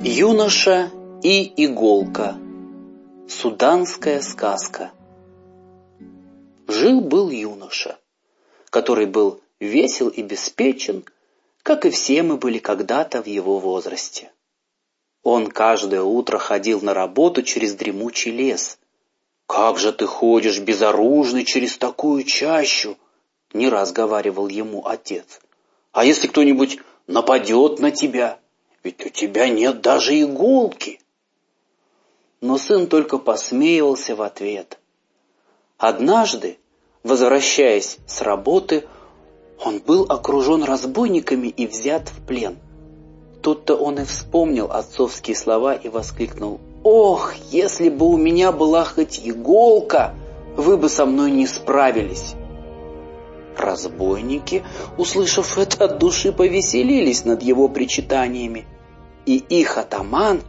Юноша и иголка. Суданская сказка. Жил-был юноша, который был весел и беспечен, как и все мы были когда-то в его возрасте. Он каждое утро ходил на работу через дремучий лес. «Как же ты ходишь безоружный через такую чащу?» — не раз говаривал ему отец. «А если кто-нибудь нападет на тебя?» Ведь у тебя нет даже иголки. Но сын только посмеивался в ответ. Однажды, возвращаясь с работы, он был окружен разбойниками и взят в плен. Тут-то он и вспомнил отцовские слова и воскликнул. «Ох, если бы у меня была хоть иголка, вы бы со мной не справились!» Разбойники, услышав это от души, повеселились над его причитаниями. И их атаман,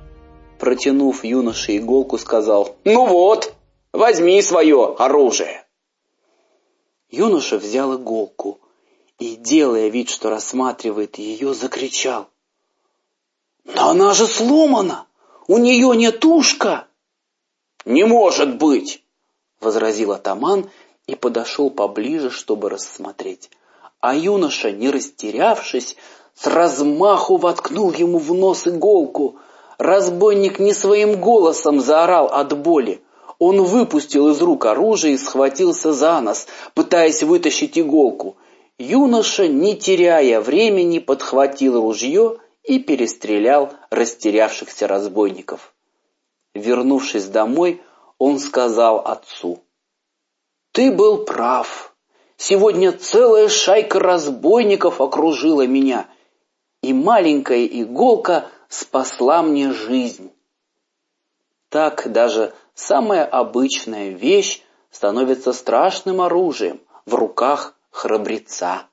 протянув юноше иголку, сказал, «Ну вот, возьми свое оружие». Юноша взял иголку и, делая вид, что рассматривает ее, закричал. «Да она же сломана! У нее нет ушка!» «Не может быть!» — возразил атаман и подошел поближе, чтобы рассмотреть. А юноша, не растерявшись, с размаху воткнул ему в нос иголку. Разбойник не своим голосом заорал от боли. Он выпустил из рук оружие и схватился за нос, пытаясь вытащить иголку. Юноша, не теряя времени, подхватил ружье и перестрелял растерявшихся разбойников. Вернувшись домой, он сказал отцу, «Ты был прав. Сегодня целая шайка разбойников окружила меня и маленькая иголка спасла мне жизнь. Так даже самая обычная вещь становится страшным оружием в руках храбреца.